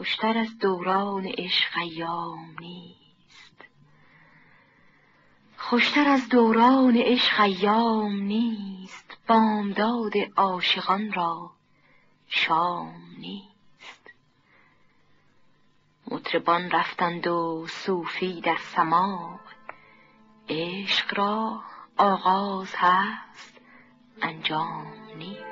خوشتر از دوران عشق ایام نیست. خوشتر از دوران عشق ایام نیست. بامداد عاشقان را شام نیست. مطربان رفتند و صوفی در سماع عشق را آغاز هست انجام نیست.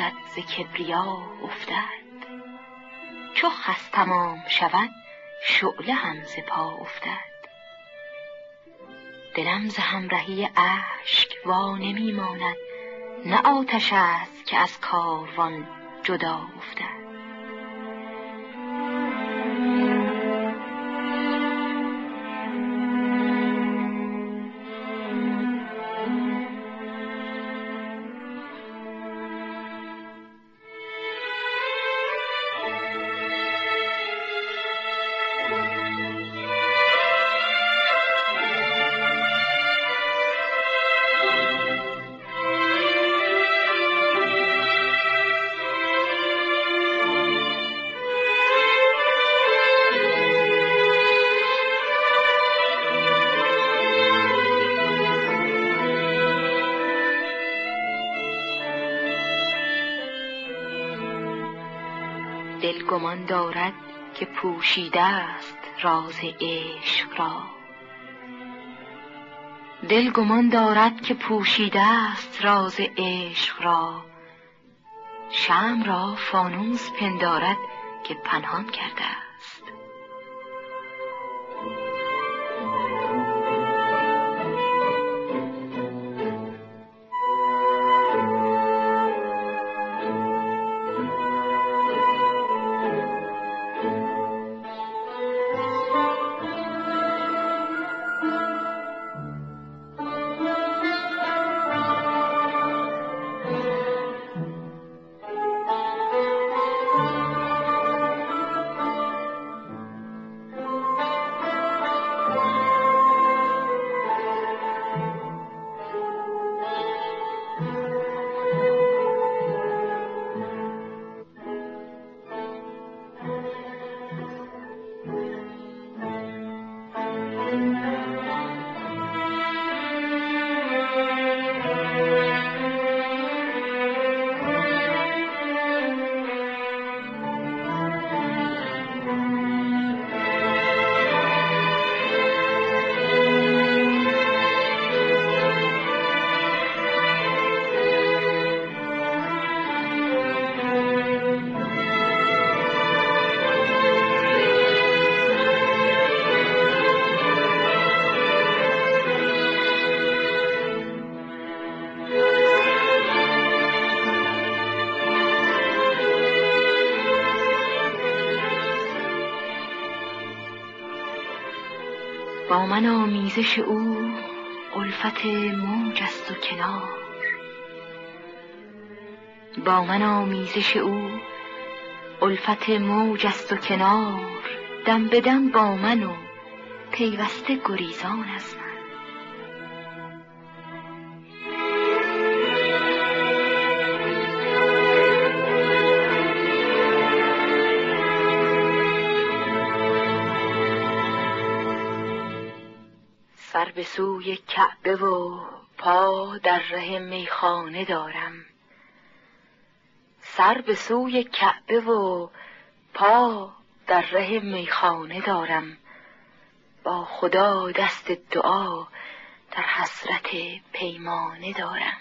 نازت ز کبریا افتد. چو خس تمام شود شعله هم ز پا افتد. دلم ز همرهی اشک وا نمی ماند نه آتش است که از کاروان جدا افتد. گمان دارد که پوشیده است راز عشق را. دل گمان دارد که پوشیده است راز عشق را. شم را فانوس پندارد که پنهان کرده با من آمیزش او الفت موج است و کنار. با من آمیزش او الفت موج است و کنار. دم به دم با من و پیوسته گریزان من. به سوی کعبه و پا در ره میخانه دارم. سر به سوی کعبه و پا در ره میخانه دارم. با خدا دست دعا در حسرت پیمانه دارم.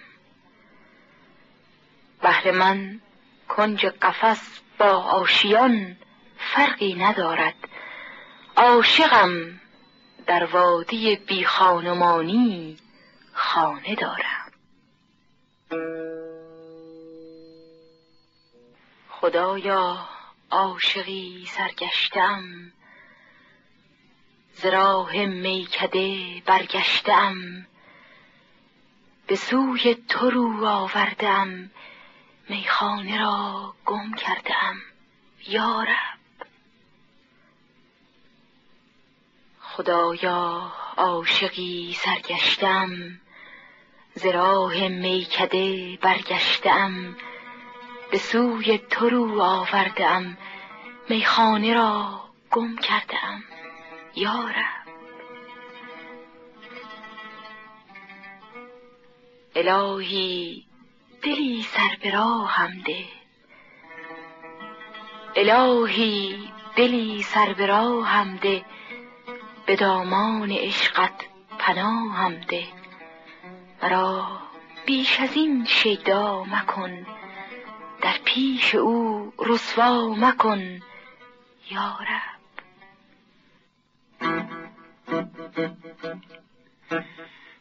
بهر من کنج قفس با آشیان فرقی ندارد. عاشقم در وادی بی خانمانی خانه دارم. خدایا عاشقی سرگشتم ز راه میکده برگشتم به سوی تو رو آوردم میخانه را گم کردم. یارب خدایا عاشقی سرگشتم ز راه میکده برگشتم به سوی تو رو آوردم میخانه را گم کردم یارب الهی دلی سر به راهم ده. الهی دلی سر به راهم ده. به دامان عشقت پناهم ده. مرا بیش از این شیدا مکن. در پیش او رسوا مکن یارب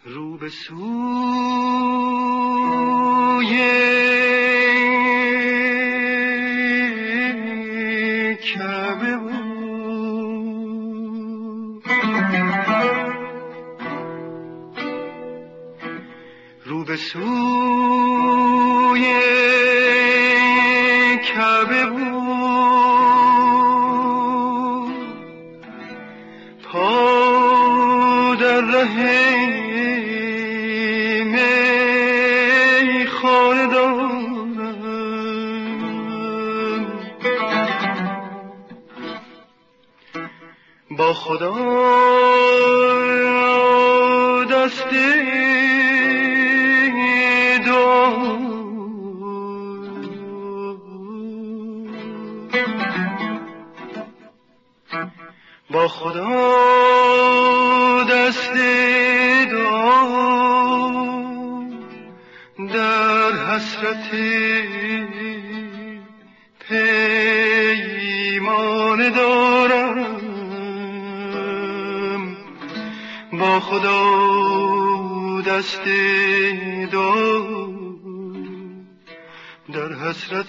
رو به سوی کعبه به سوی کعبه بود. پا در ره با خدا دستی دست دعا در حسرت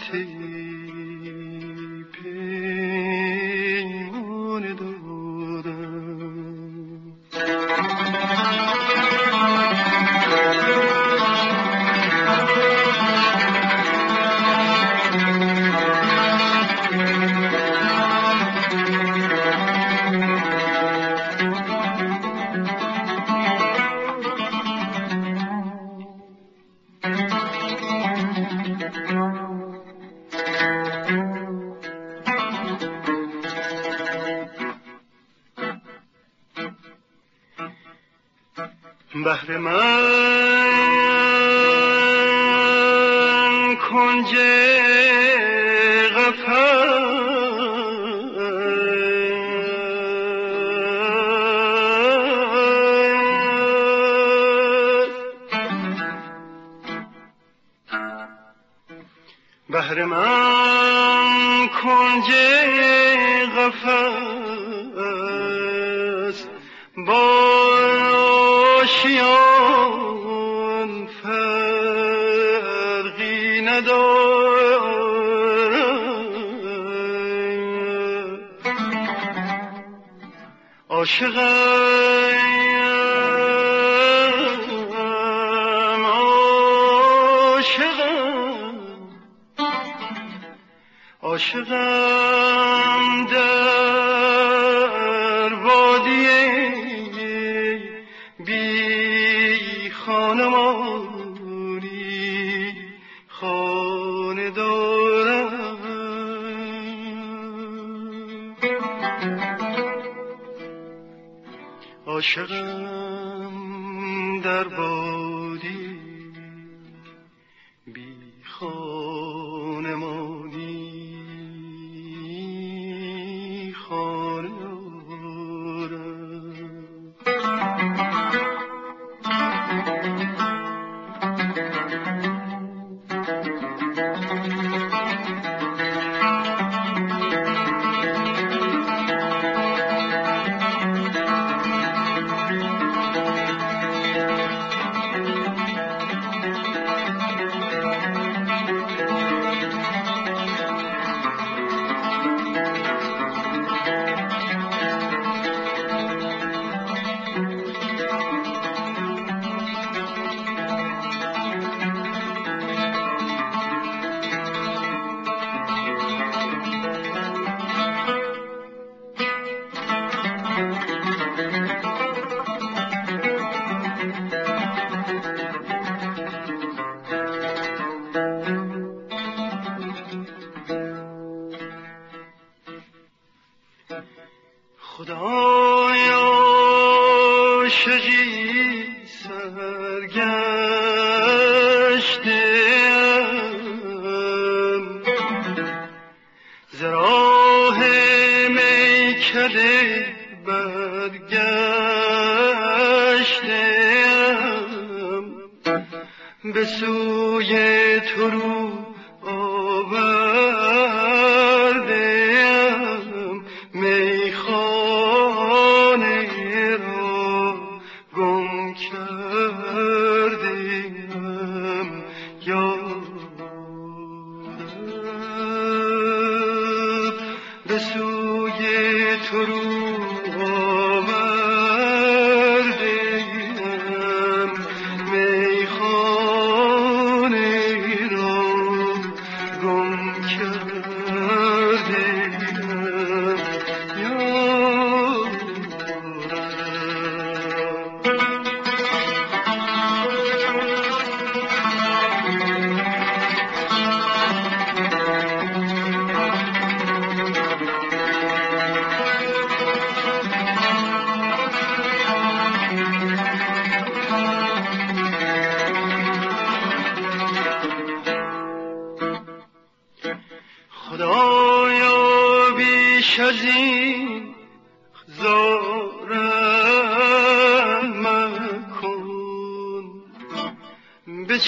بهر من کنج قفس با آشیان فرقی ندارد. عاشقم در وادی کردم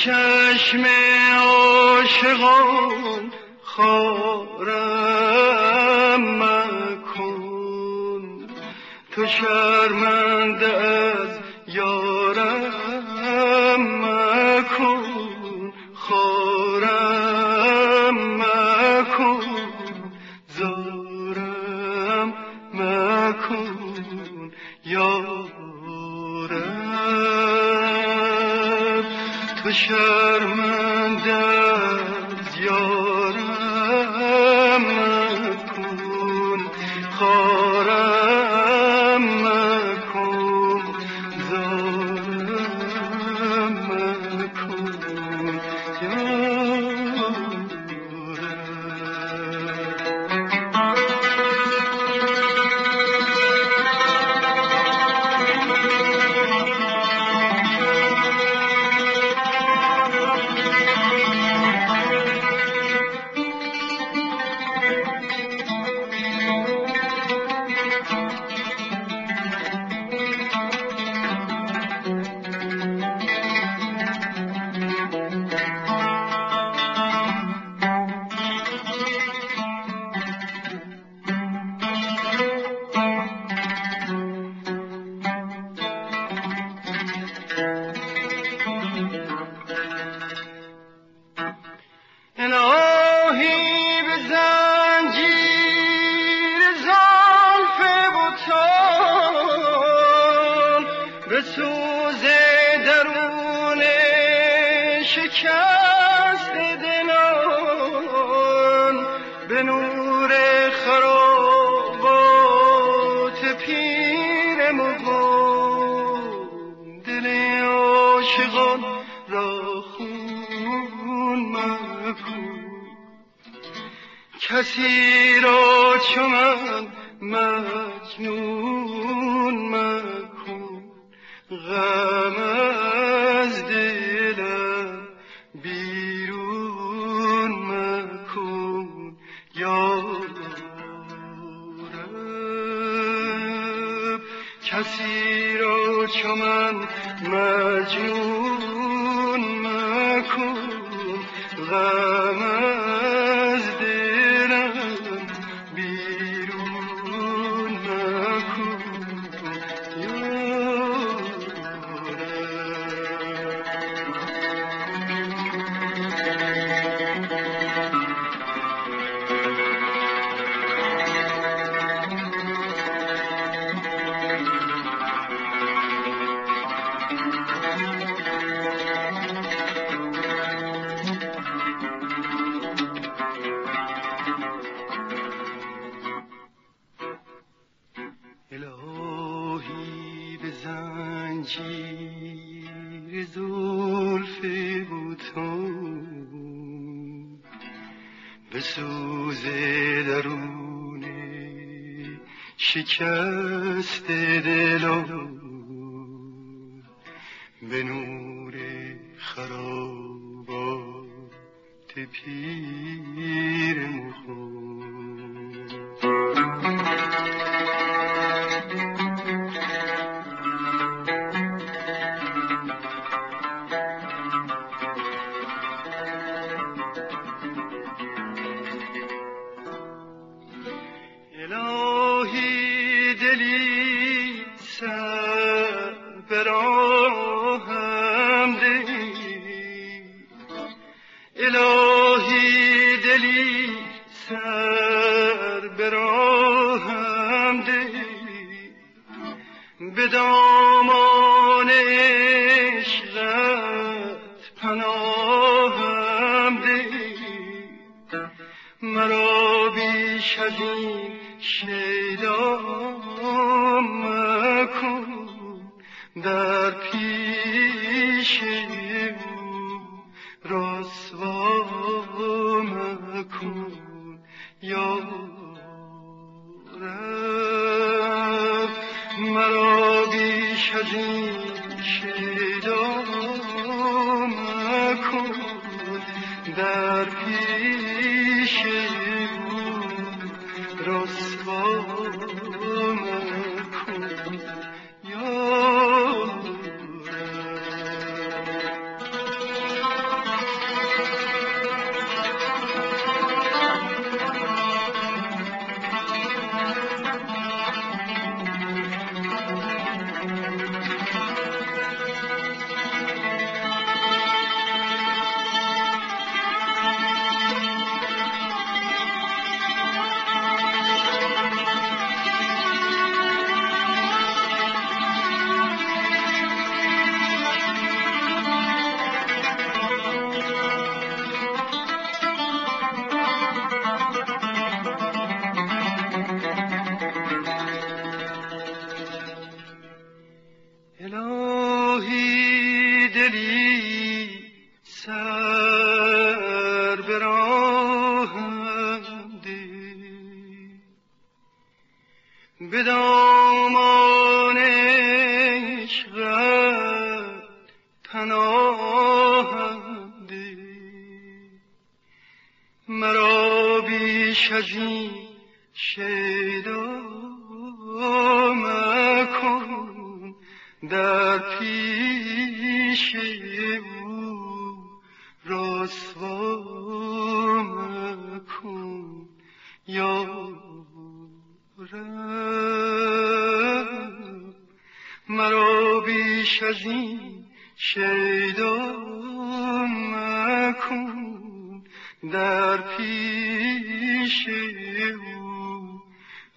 چشم عاشقان خارم مکن. تو شرمنده از یارم سوز درون شکست دلان به نور خرابات پیر مغان. دل عاشقان را خون مکن کسی را چون من مجنون آمنوا شکست دلم به نور خرابات پیر مخون دامان عشقت پناهم ده مرا بیش از این شیدا مکن در پیش او. رسوا مکن یا در شیدا مکن در پیش او رسوا مکن یا رب مرا بیش از این شیدا مکن در پیش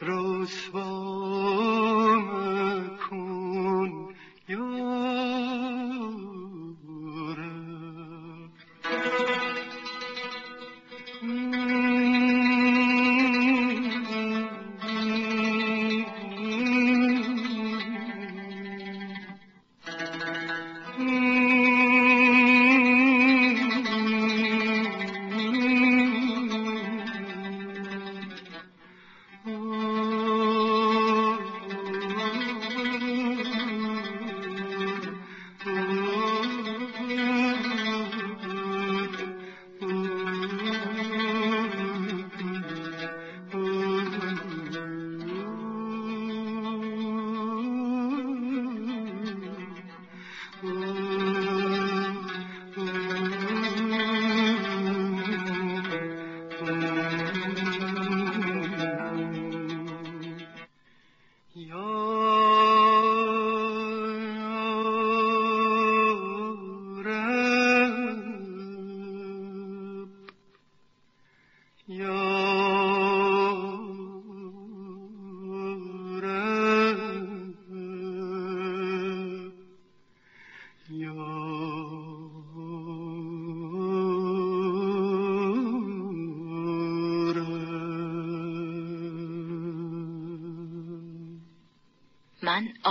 رسوا مکن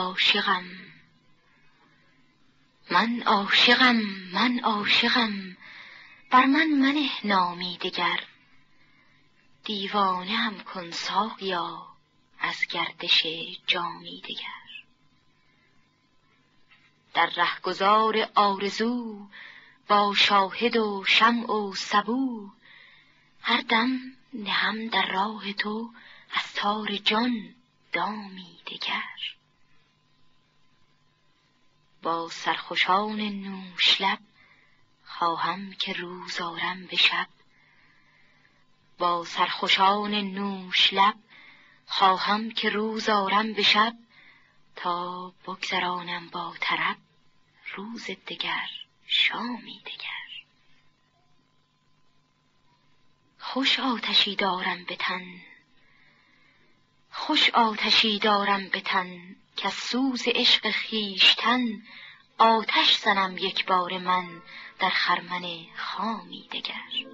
عاشقم. من عاشقم من عاشقم. بر من منه نامی دگر. دیوانه هم کن ساقیا از گردش جامی دگر. در رهگذار آرزو با شاهد و شمع و سبو هر دم نهم در راه تو از تار جان دامی دگر. با سرخوشان نوش لب خواهم که روز آرم به شب. با سرخوشان نوش لب خواهم که روز آرم به شب. تا بگذرانم با طرب روز دگر شامی دگر. خوش آتشی دارم به تن خوش آتشی دارم به تن. که سوز عشق خیشتن آتش زنم یک بار من در خرمن خامی دگر.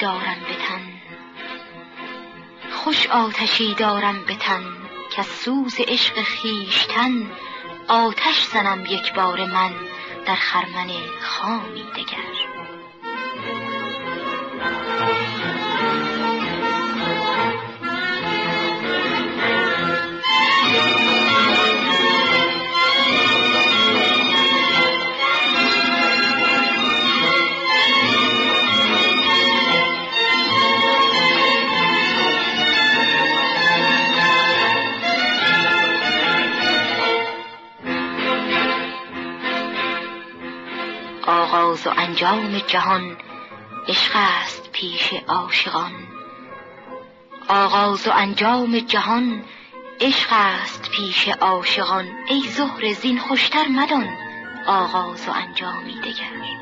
دارم به تن. خوش آتشی دارم به تن که سوز عشق خیشتن آتش زنم یک بار من در خرمن خامی دگر. آغاز و انجام جهان عشق است پیش عاشقان. آغاز و انجام جهان عشق است پیش عاشقان. ای زهره زین خوشتر مدان آغاز و انجامی دگر.